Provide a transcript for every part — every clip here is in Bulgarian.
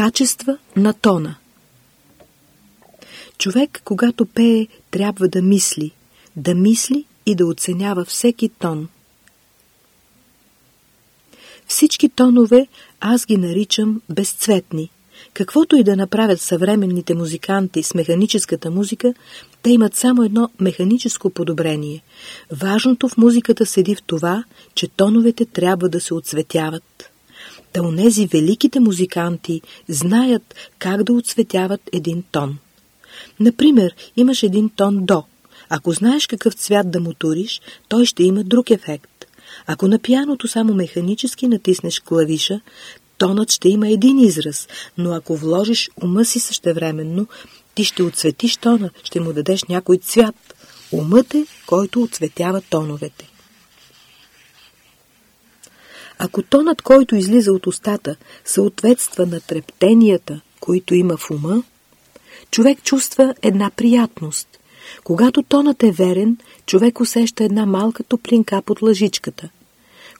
Качества на тона Човек, когато пее, трябва да мисли, да мисли и да оценява всеки тон. Всички тонове аз ги наричам безцветни. Каквото и да направят съвременните музиканти с механическата музика, те имат само едно механическо подобрение. Важното в музиката седи в това, че тоновете трябва да се отцветяват. Та онези великите музиканти знаят как да отцветяват един тон. Например, имаш един тон до. Ако знаеш какъв цвят да му туриш, той ще има друг ефект. Ако на пияното само механически натиснеш клавиша, тонът ще има един израз, но ако вложиш ума си същевременно, ти ще отцветиш тона, ще му дадеш някой цвят. Умът е, който отцветява тоновете. Ако тонът, който излиза от устата, съответства на трептенията, които има в ума, човек чувства една приятност. Когато тонът е верен, човек усеща една малка топлинка под лъжичката.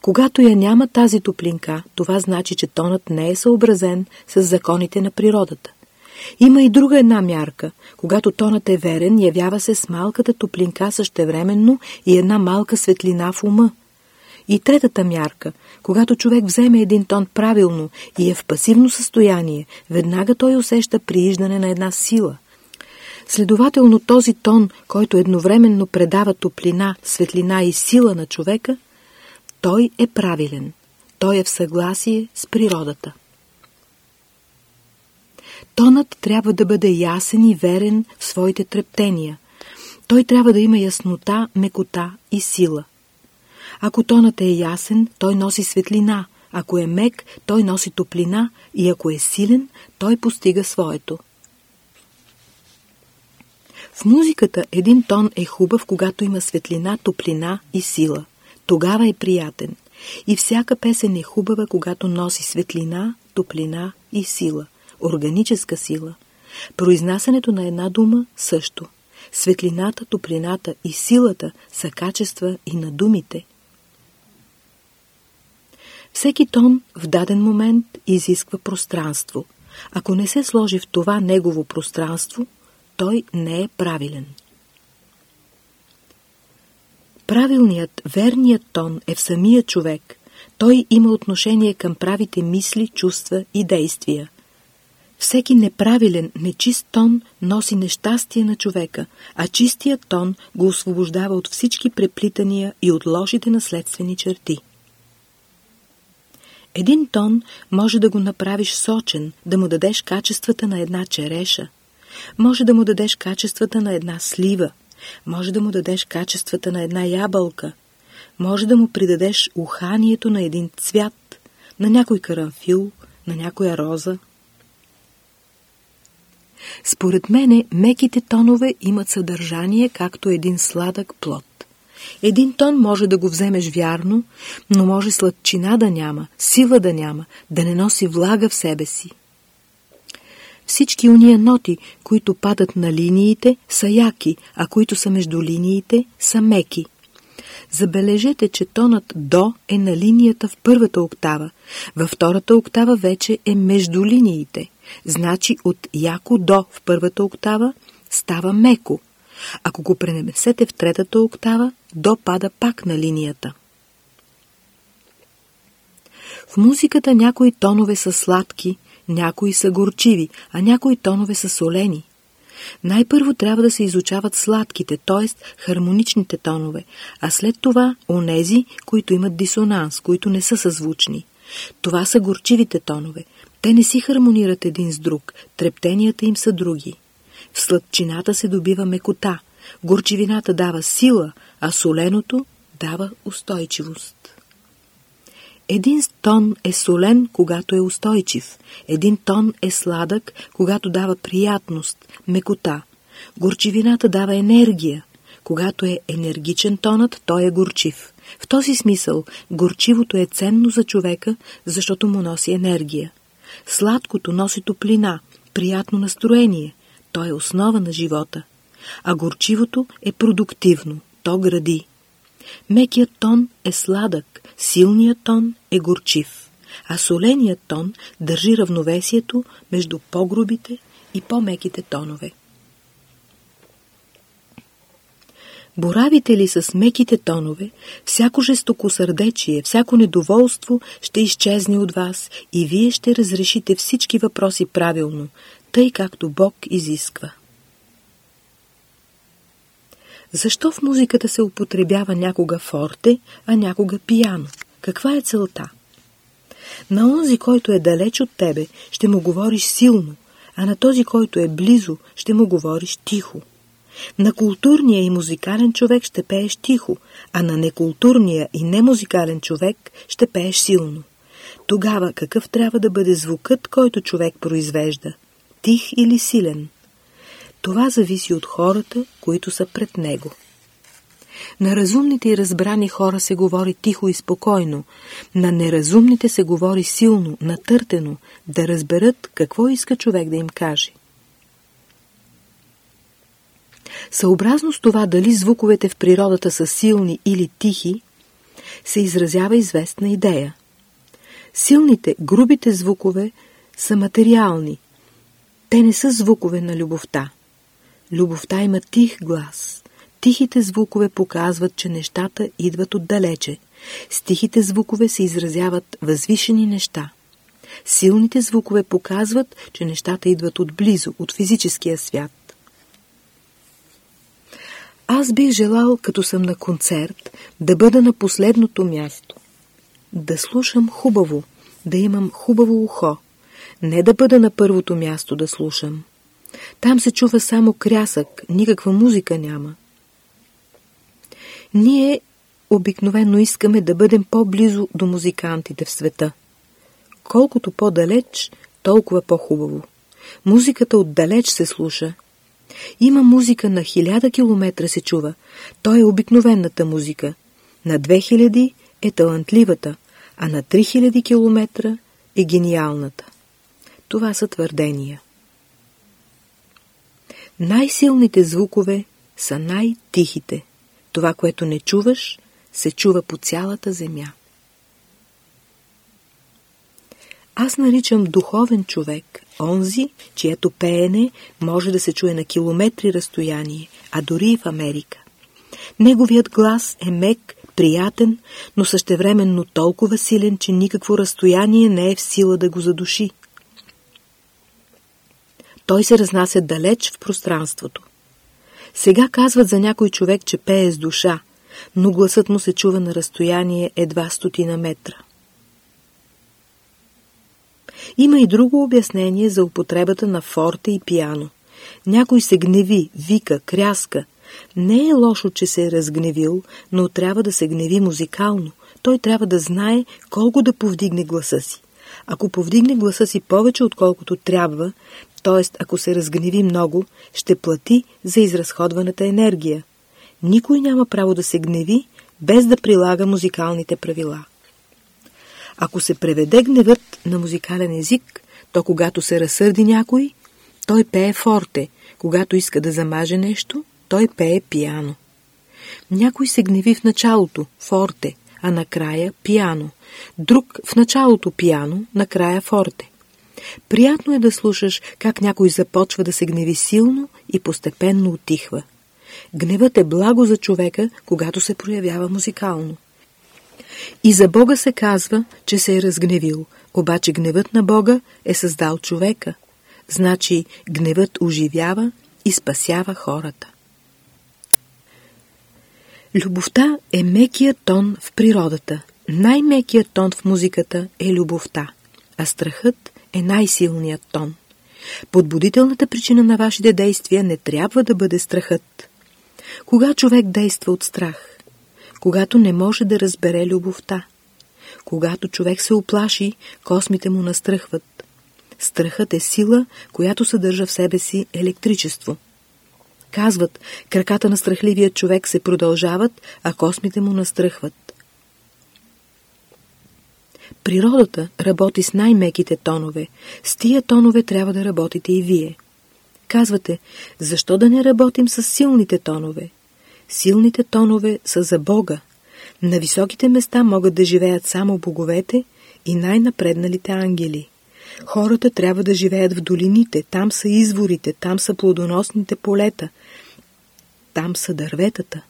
Когато я няма тази топлинка, това значи, че тонът не е съобразен с законите на природата. Има и друга една мярка. Когато тонът е верен, явява се с малката топлинка същевременно и една малка светлина в ума. И третата мярка, когато човек вземе един тон правилно и е в пасивно състояние, веднага той усеща прииждане на една сила. Следователно този тон, който едновременно предава топлина, светлина и сила на човека, той е правилен. Той е в съгласие с природата. Тонът трябва да бъде ясен и верен в своите трептения. Той трябва да има яснота, мекота и сила. Ако тонът е ясен, той носи светлина, ако е мек, той носи топлина и ако е силен, той постига своето. В музиката един тон е хубав, когато има светлина, топлина и сила. Тогава е приятен. И всяка песен е хубава, когато носи светлина, топлина и сила, органическа сила. Произнасянето на една дума също. Светлината, топлината и силата са качества и на думите. Всеки тон в даден момент изисква пространство. Ако не се сложи в това негово пространство, той не е правилен. Правилният, верният тон е в самия човек. Той има отношение към правите мисли, чувства и действия. Всеки неправилен, нечист тон носи нещастие на човека, а чистият тон го освобождава от всички преплитания и от лошите наследствени черти. Един тон може да го направиш сочен, да му дадеш качествата на една череша. Може да му дадеш качествата на една слива. Може да му дадеш качествата на една ябълка. Може да му придадеш уханието на един цвят, на някой карамфил, на някоя роза. Според мене, меките тонове имат съдържание, както един сладък плод. Един тон може да го вземеш вярно, но може сладчина да няма, сила да няма, да не носи влага в себе си. Всички уния ноти, които падат на линиите, са яки, а които са между линиите, са меки. Забележете, че тонът до е на линията в първата октава, във втората октава вече е между линиите. Значи от яко до в първата октава става меко. Ако го пренесете в третата октава, до пада пак на линията. В музиката някои тонове са сладки, някои са горчиви, а някои тонове са солени. Най-първо трябва да се изучават сладките, т.е. хармоничните тонове, а след това онези, които имат дисонанс, които не са съзвучни. Това са горчивите тонове. Те не си хармонират един с друг, трептенията им са други. В сладчината се добива мекота, горчивината дава сила, а соленото дава устойчивост. Един тон е солен, когато е устойчив. Един тон е сладък, когато дава приятност, мекота. Горчивината дава енергия. Когато е енергичен тонът, той е горчив. В този смисъл горчивото е ценно за човека, защото му носи енергия. Сладкото носи топлина, приятно настроение. То е основа на живота. А горчивото е продуктивно. То гради. Мекият тон е сладък, силният тон е горчив. а соленият тон държи равновесието между по-грубите и по-меките тонове. Боравите ли с меките тонове, всяко жестокосърдечие, всяко недоволство ще изчезне от вас и вие ще разрешите всички въпроси правилно, тъй както Бог изисква. Защо в музиката се употребява някога форте, а някога пияно? Каква е целта? На онзи, който е далеч от тебе, ще му говориш силно, а на този, който е близо, ще му говориш тихо. На културния и музикален човек ще пееш тихо, а на некултурния и немузикален човек ще пееш силно. Тогава какъв трябва да бъде звукът, който човек произвежда? Тих или силен? Това зависи от хората, които са пред него. На разумните и разбрани хора се говори тихо и спокойно, на неразумните се говори силно, натъртено, да разберат какво иска човек да им каже. Съобразно с това дали звуковете в природата са силни или тихи, се изразява известна идея. Силните, грубите звукове са материални. Те не са звукове на любовта. Любовта има тих глас. Тихите звукове показват, че нещата идват отдалече. С тихите звукове се изразяват възвишени неща. Силните звукове показват, че нещата идват отблизо, от физическия свят. Аз бих желал, като съм на концерт, да бъда на последното място. Да слушам хубаво, да имам хубаво ухо. Не да бъда на първото място да слушам. Там се чува само крясък, никаква музика няма. Ние обикновено искаме да бъдем по-близо до музикантите в света. Колкото по-далеч, толкова по-хубаво. Музиката отдалеч се слуша. Има музика на хиляда километра се чува. Той е обикновената музика. На 2000 е талантливата, а на 3000 километра е гениалната. Това са твърдения. Най-силните звукове са най-тихите. Това, което не чуваш, се чува по цялата земя. Аз наричам духовен човек, онзи, чието пеене може да се чуе на километри разстояние, а дори и в Америка. Неговият глас е мек, приятен, но същевременно толкова силен, че никакво разстояние не е в сила да го задуши. Той се разнася далеч в пространството. Сега казват за някой човек, че пее с душа, но гласът му се чува на разстояние едва стотина метра. Има и друго обяснение за употребата на форте и пиано. Някой се гневи, вика, кряска. Не е лошо, че се е разгневил, но трябва да се гневи музикално. Той трябва да знае колко да повдигне гласа си. Ако повдигне гласа си повече отколкото трябва, т.е. ако се разгневи много, ще плати за изразходваната енергия. Никой няма право да се гневи, без да прилага музикалните правила. Ако се преведе гневът на музикален език, то когато се разсърди някой, той пее форте, когато иска да замаже нещо, той пее пиано. Някой се гневи в началото, форте, а накрая пиано. Друг в началото пиано, накрая форте. Приятно е да слушаш как някой започва да се гневи силно и постепенно отихва. Гневът е благо за човека, когато се проявява музикално. И за Бога се казва, че се е разгневил, обаче гневът на Бога е създал човека. Значи гневът оживява и спасява хората. Любовта е мекият тон в природата. Най-мекият тон в музиката е любовта, а страхът е най-силният тон. Подбудителната причина на вашите действия не трябва да бъде страхът. Кога човек действа от страх? Когато не може да разбере любовта. Когато човек се оплаши, космите му настръхват. Страхът е сила, която съдържа в себе си електричество. Казват, краката на страхливия човек се продължават, а космите му настръхват. Природата работи с най-меките тонове. С тия тонове трябва да работите и вие. Казвате, защо да не работим с силните тонове? Силните тонове са за Бога. На високите места могат да живеят само боговете и най-напредналите ангели. Хората трябва да живеят в долините, там са изворите, там са плодоносните полета, там са дърветата.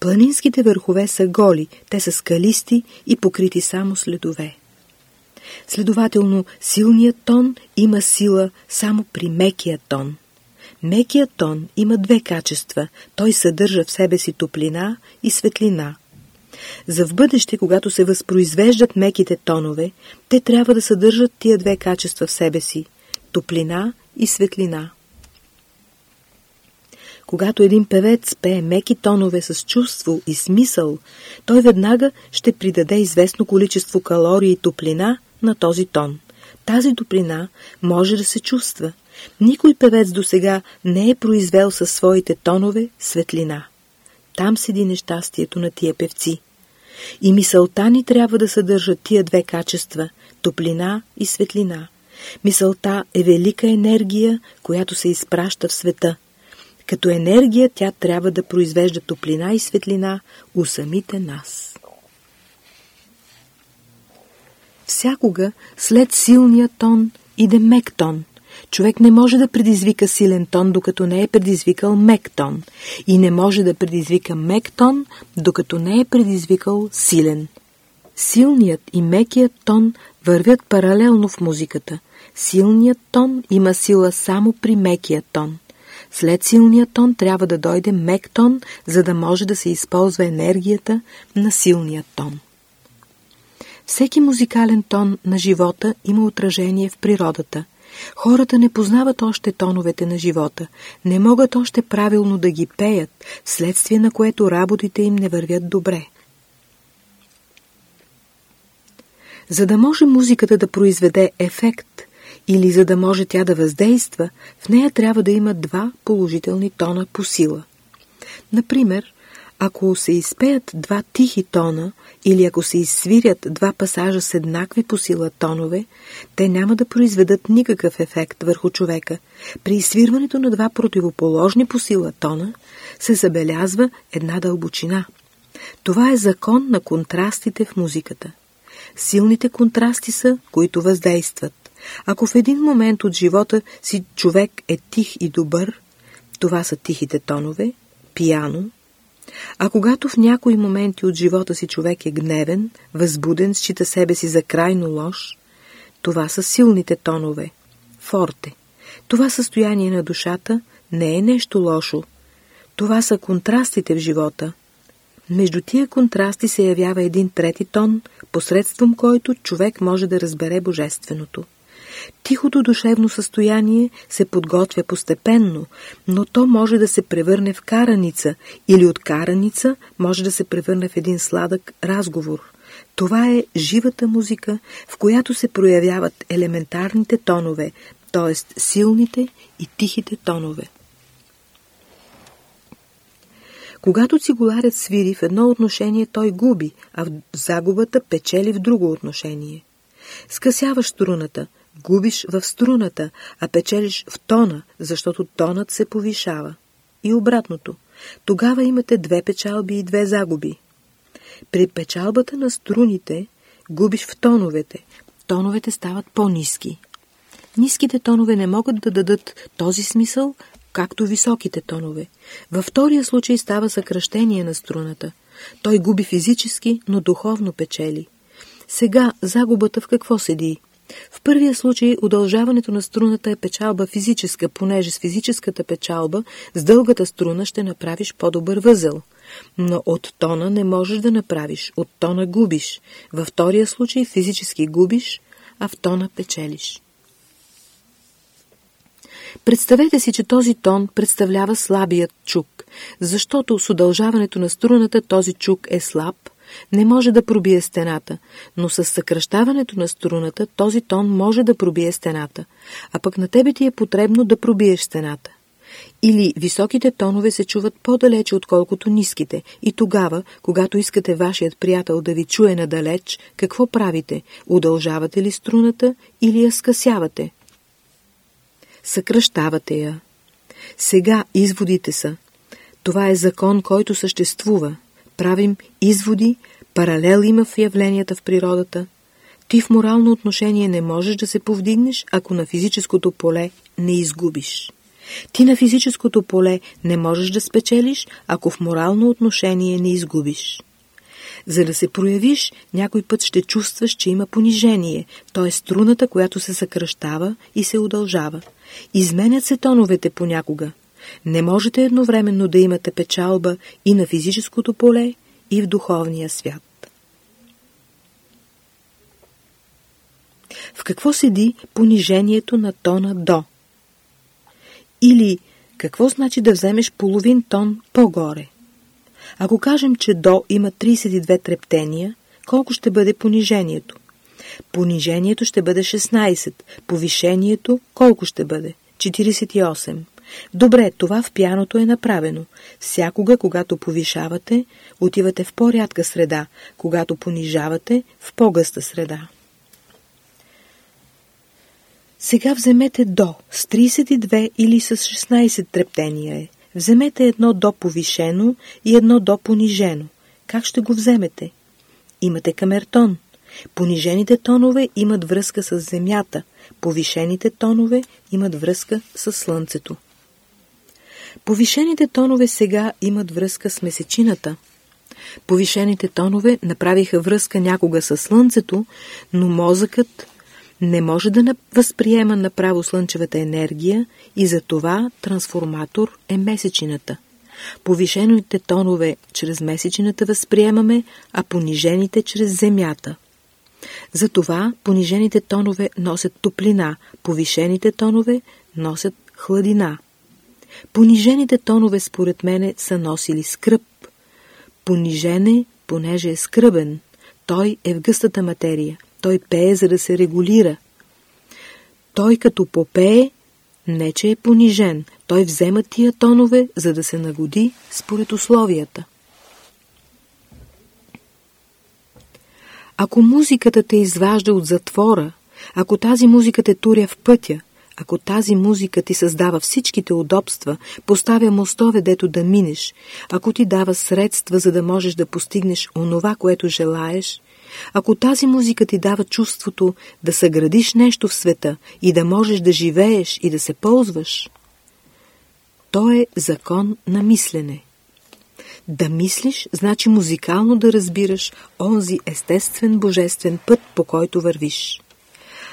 Планинските върхове са голи, те са скалисти и покрити само следове. Следователно, силният тон има сила само при мекия тон. Мекият тон има две качества. Той съдържа в себе си топлина и светлина. За в бъдеще, когато се възпроизвеждат меките тонове, те трябва да съдържат тия две качества в себе си – топлина и светлина. Когато един певец пее меки тонове с чувство и смисъл, той веднага ще придаде известно количество калории и топлина на този тон. Тази топлина може да се чувства. Никой певец до сега не е произвел със своите тонове светлина. Там седи нещастието на тия певци. И мисълта ни трябва да съдържа тия две качества – топлина и светлина. Мисълта е велика енергия, която се изпраща в света. Като енергия тя трябва да произвежда топлина и светлина у самите нас. Всякога след силния тон иде мек тон. Човек не може да предизвика силен тон, докато не е предизвикал мек тон. И не може да предизвика мек тон, докато не е предизвикал силен. Силният и мекият тон вървят паралелно в музиката. Силният тон има сила само при мекия тон. След силния тон трябва да дойде мек тон, за да може да се използва енергията на силния тон. Всеки музикален тон на живота има отражение в природата. Хората не познават още тоновете на живота, не могат още правилно да ги пеят, вследствие на което работите им не вървят добре. За да може музиката да произведе ефект или за да може тя да въздейства, в нея трябва да има два положителни тона по сила. Например, ако се изпеят два тихи тона или ако се изсвирят два пасажа с еднакви по сила тонове, те няма да произведат никакъв ефект върху човека. При изсвирването на два противоположни по сила тона се забелязва една дълбочина. Това е закон на контрастите в музиката. Силните контрасти са, които въздействат. Ако в един момент от живота си човек е тих и добър, това са тихите тонове, пияно, а когато в някои моменти от живота си човек е гневен, възбуден, счита себе си за крайно лош, това са силните тонове. Форте. Това състояние на душата не е нещо лошо. Това са контрастите в живота. Между тия контрасти се явява един трети тон, посредством който човек може да разбере Божественото. Тихото душевно състояние се подготвя постепенно, но то може да се превърне в караница или от караница може да се превърне в един сладък разговор. Това е живата музика, в която се проявяват елементарните тонове, т.е. силните и тихите тонове. Когато цигуларят свири в едно отношение, той губи, а в загубата печели в друго отношение. Скъсяваш струната – Губиш в струната, а печелиш в тона, защото тонът се повишава. И обратното. Тогава имате две печалби и две загуби. При печалбата на струните губиш в тоновете. Тоновете стават по-низки. Ниските тонове не могат да дадат този смисъл, както високите тонове. Във втория случай става съкръщение на струната. Той губи физически, но духовно печели. Сега загубата в какво седи? В първия случай удължаването на струната е печалба физическа, понеже с физическата печалба с дългата струна ще направиш по-добър възел. Но от тона не можеш да направиш, от тона губиш. Във втория случай физически губиш, а в тона печелиш. Представете си, че този тон представлява слабият чук, защото с удължаването на струната този чук е слаб, не може да пробие стената, но с съкръщаването на струната този тон може да пробие стената, а пък на тебе ти е потребно да пробиеш стената. Или високите тонове се чуват по-далече, отколкото ниските, и тогава, когато искате вашият приятел да ви чуе надалеч, какво правите? Удължавате ли струната или я скъсявате? Съкръщавате я. Сега изводите са. Това е закон, който съществува правим изводи, паралел има в явленията в природата. Ти в морално отношение не можеш да се повдигнеш, ако на физическото поле не изгубиш. Ти на физическото поле не можеш да спечелиш, ако в морално отношение не изгубиш. За да се проявиш, някой път ще чувстваш, че има понижение, т.е. струната, която се съкръщава и се удължава. Изменят се тоновете понякога. Не можете едновременно да имате печалба и на физическото поле, и в духовния свят. В какво седи понижението на тона до? Или какво значи да вземеш половин тон по-горе? Ако кажем, че до има 32 трептения, колко ще бъде понижението? Понижението ще бъде 16, повишението колко ще бъде? 48. Добре, това в пяното е направено. Всякога, когато повишавате, отивате в по-рядка среда, когато понижавате, в по-гъста среда. Сега вземете до с 32 или с 16 трептения е. Вземете едно до повишено и едно до понижено. Как ще го вземете? Имате камертон. Понижените тонове имат връзка с земята, повишените тонове имат връзка с слънцето. Повишените тонове сега имат връзка с месечината. Повишените тонове направиха връзка някога с слънцето, но мозъкът не може да възприема направо слънчевата енергия и за това трансформатор е месечината. Повишените тонове чрез месечината възприемаме, а понижените чрез земята. Затова понижените тонове носят топлина, повишените тонове носят хладина. Понижените тонове според мене са носили скръп. Понижене, понеже е скръбен, той е в гъстата материя – той пее, за да се регулира. Той като попее, не че е понижен, той взема тия тонове, за да се нагоди според условията. Ако музиката те изважда от затвора, ако тази музика те туря в пътя, ако тази музика ти създава всичките удобства, поставя мостове, дето да минеш, ако ти дава средства, за да можеш да постигнеш онова, което желаеш, ако тази музика ти дава чувството да съградиш нещо в света и да можеш да живееш и да се ползваш, то е закон на мислене. Да мислиш, значи музикално да разбираш онзи естествен божествен път, по който вървиш.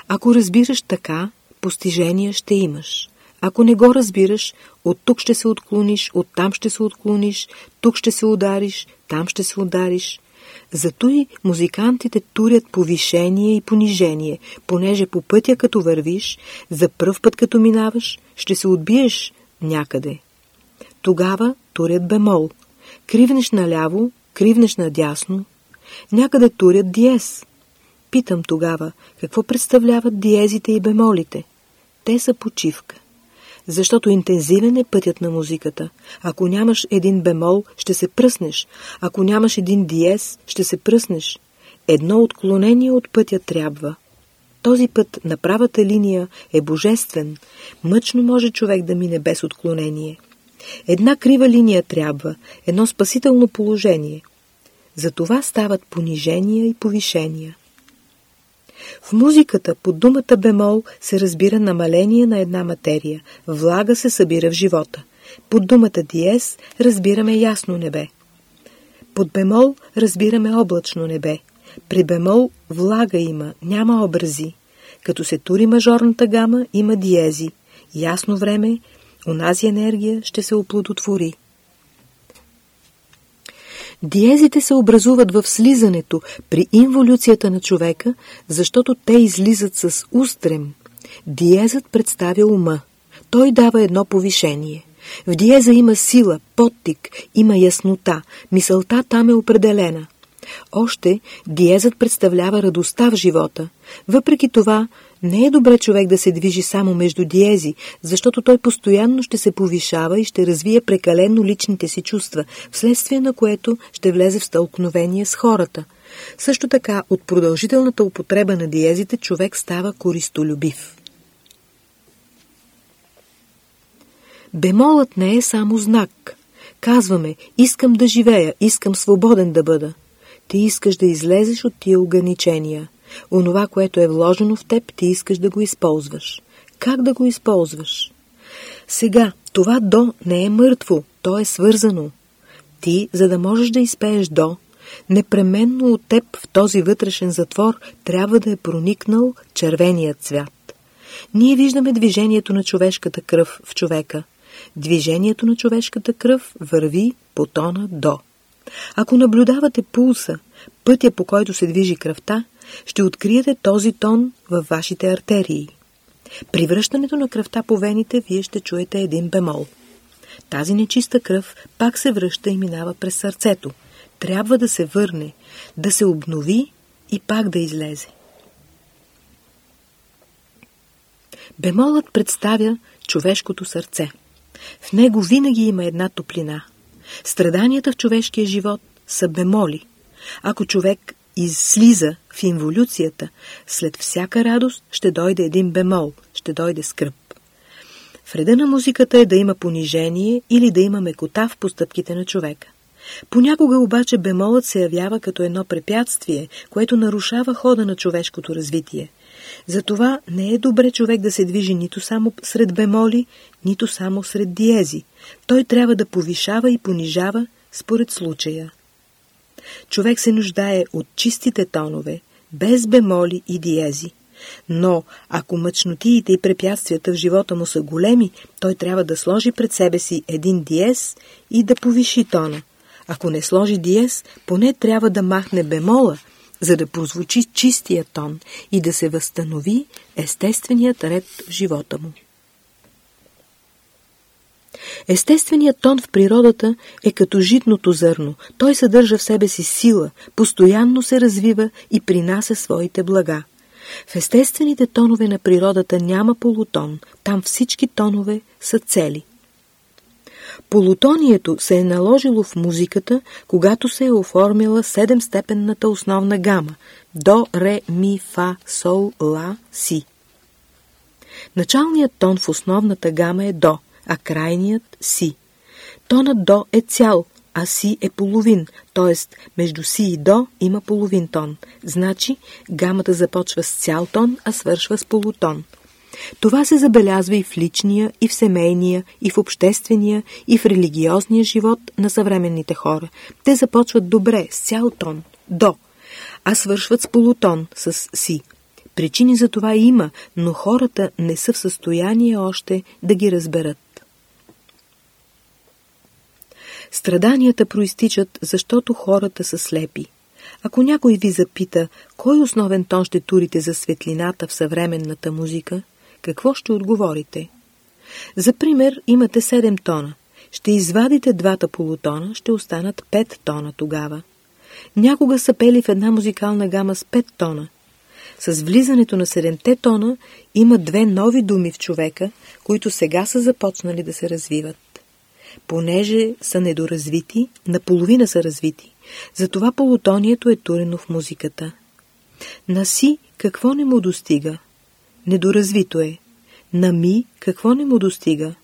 Ако разбираш така, постижения ще имаш. Ако не го разбираш, от тук ще се отклониш, от там ще се отклониш, тук ще се удариш, там ще се удариш. Зато и музикантите турят повишение и понижение, понеже по пътя като вървиш, за пръв път като минаваш, ще се отбиеш някъде. Тогава турят бемол. Кривнеш наляво, кривнеш надясно. Някъде турят диез. Питам тогава, какво представляват диезите и бемолите? Те са почивка защото интензивен е пътят на музиката. Ако нямаш един бемол, ще се пръснеш. Ако нямаш един диез, ще се пръснеш. Едно отклонение от пътя трябва. Този път на правата линия е божествен. Мъчно може човек да мине без отклонение. Една крива линия трябва, едно спасително положение. За това стават понижения и повишения. В музиката под думата бемол се разбира намаление на една материя. Влага се събира в живота. Под думата диез разбираме ясно небе. Под бемол разбираме облачно небе. При бемол влага има, няма образи. Като се тури мажорната гама, има диези. Ясно време, онази енергия ще се оплодотвори. Диезите се образуват в слизането при инволюцията на човека, защото те излизат с устрем. Диезът представя ума. Той дава едно повишение. В диеза има сила, подтик, има яснота, мисълта там е определена. Още диезът представлява радостта в живота. Въпреки това, не е добре човек да се движи само между диези, защото той постоянно ще се повишава и ще развие прекалено личните си чувства, вследствие на което ще влезе в стълкновение с хората. Също така, от продължителната употреба на диезите човек става користолюбив. Бемолът не е само знак. Казваме, искам да живея, искам свободен да бъда. Ти искаш да излезеш от тия ограничения – Онова, което е вложено в теб, ти искаш да го използваш. Как да го използваш? Сега, това до не е мъртво, то е свързано. Ти, за да можеш да изпееш до, непременно от теб в този вътрешен затвор трябва да е проникнал червеният цвят. Ние виждаме движението на човешката кръв в човека. Движението на човешката кръв върви по тона до. Ако наблюдавате пулса, пътя по който се движи кръвта, ще откриете този тон във вашите артерии. При връщането на кръвта по вените, вие ще чуете един бемол. Тази нечиста кръв пак се връща и минава през сърцето. Трябва да се върне, да се обнови и пак да излезе. Бемолът представя човешкото сърце. В него винаги има една топлина. Страданията в човешкия живот са бемоли. Ако човек изслиза в инволюцията, след всяка радост ще дойде един бемол, ще дойде скръп. В реда на музиката е да има понижение или да има мекота в постъпките на човека. Понякога обаче бемолът се явява като едно препятствие, което нарушава хода на човешкото развитие. Затова не е добре човек да се движи нито само сред бемоли, нито само сред диези. Той трябва да повишава и понижава според случая. Човек се нуждае от чистите тонове, без бемоли и диези. Но, ако мъчнотиите и препятствията в живота му са големи, той трябва да сложи пред себе си един диез и да повиши тона. Ако не сложи диез, поне трябва да махне бемола, за да прозвучи чистия тон и да се възстанови естественият ред в живота му. Естественият тон в природата е като житното зърно. Той съдържа в себе си сила, постоянно се развива и принася своите блага. В естествените тонове на природата няма полутон, там всички тонове са цели. Полутонието се е наложило в музиката, когато се е оформила седемстепенната основна гама – до, ре, ми, фа, сол, ла, си. Началният тон в основната гама е до, а крайният си. Тонът до е цял, а си е половин, т.е. между си и до има половин тон. Значи гамата започва с цял тон, а свършва с полутон. Това се забелязва и в личния, и в семейния, и в обществения, и в религиозния живот на съвременните хора. Те започват добре, с цял тон, до, а свършват с полутон, с си. Причини за това има, но хората не са в състояние още да ги разберат. Страданията проистичат, защото хората са слепи. Ако някой ви запита, кой основен тон ще турите за светлината в съвременната музика, какво ще отговорите? За пример, имате 7 тона. Ще извадите двата полутона, ще останат 5 тона тогава. Някога са пели в една музикална гама с 5 тона. С влизането на 7 тона има две нови думи в човека, които сега са започнали да се развиват понеже са недоразвити, наполовина са развити. Затова полутонието е турено в музиката. На си какво не му достига? Недоразвито е. На ми какво не му достига?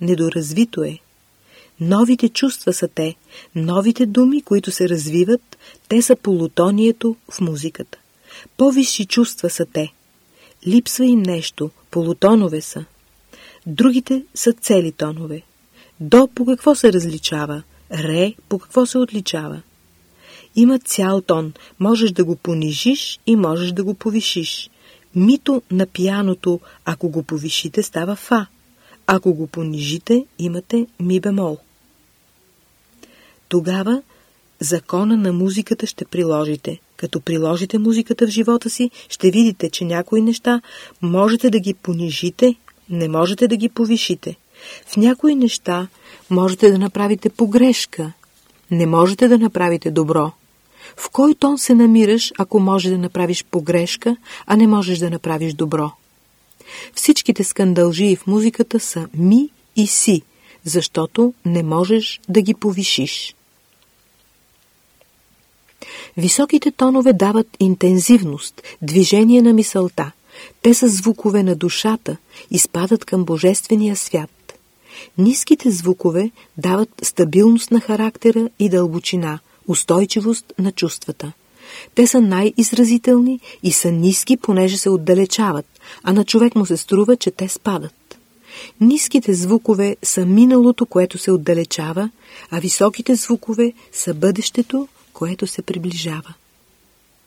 Недоразвито е. Новите чувства са те, новите думи, които се развиват, те са полутонието в музиката. По-висши чувства са те. Липсва им нещо, полутонове са. Другите са цели тонове. До по какво се различава? Ре по какво се отличава? Има цял тон. Можеш да го понижиш и можеш да го повишиш. Мито на пияното, ако го повишите, става фа. Ако го понижите, имате ми бемол. Тогава закона на музиката ще приложите. Като приложите музиката в живота си, ще видите, че някои неща можете да ги понижите, не можете да ги повишите. В някои неща можете да направите погрешка, не можете да направите добро. В кой тон се намираш, ако може да направиш погрешка, а не можеш да направиш добро? Всичките скандалжии в музиката са ми и си, защото не можеш да ги повишиш. Високите тонове дават интензивност, движение на мисълта. Те са звукове на душата и спадат към Божествения свят. Ниските звукове дават стабилност на характера и дълбочина, устойчивост на чувствата. Те са най-изразителни и са ниски, понеже се отдалечават, а на човек му се струва, че те спадат. Ниските звукове са миналото, което се отдалечава, а високите звукове са бъдещето, което се приближава.